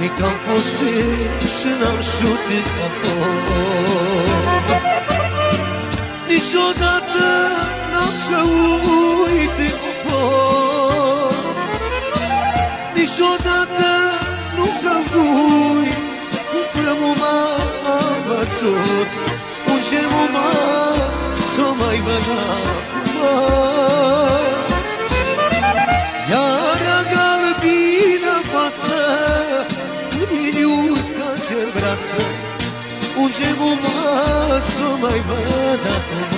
Mic am fost și n-am șutit a fost Niciodată n-am să uit a fost Niciodată nu să uit Cum rămuma am văzut Un gemuma să mai văd acum mai văd acum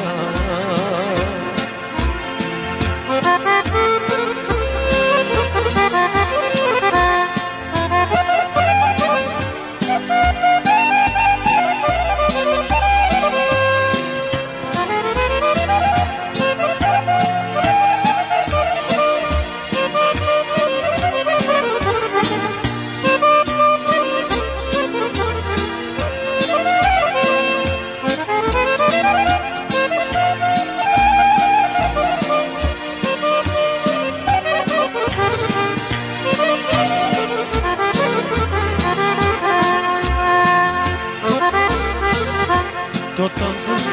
Tot am vrut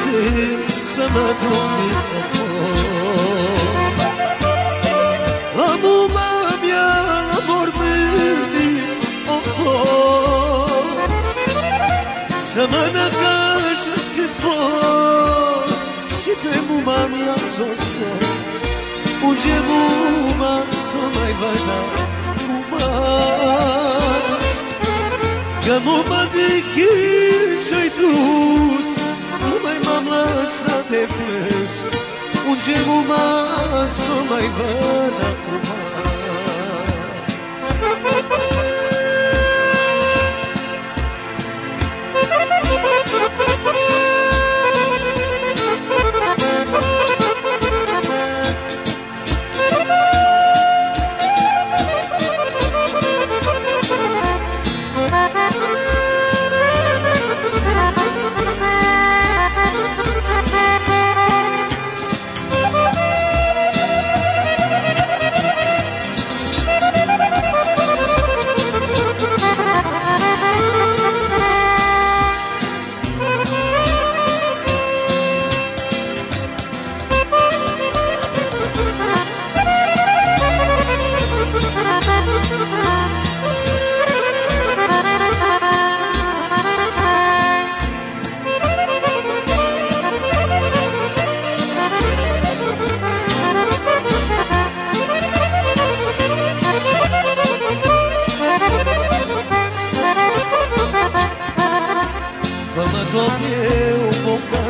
să mă duc în foc. La muma mea, la mormânt o foc. Să mă năcașesc în foc Și pe muma mea s-o scot Unge muma să mai văd acum să mai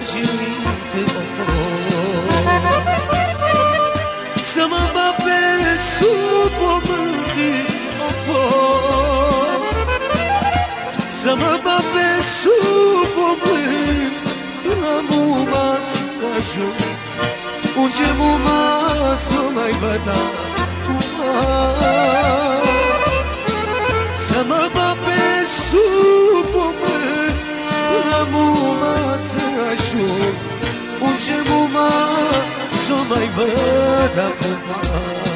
bocar și uite o Să mă bat pe sub pământ o Să mă bat pe sub pământ La muma ajung Unge muma să mai văd acum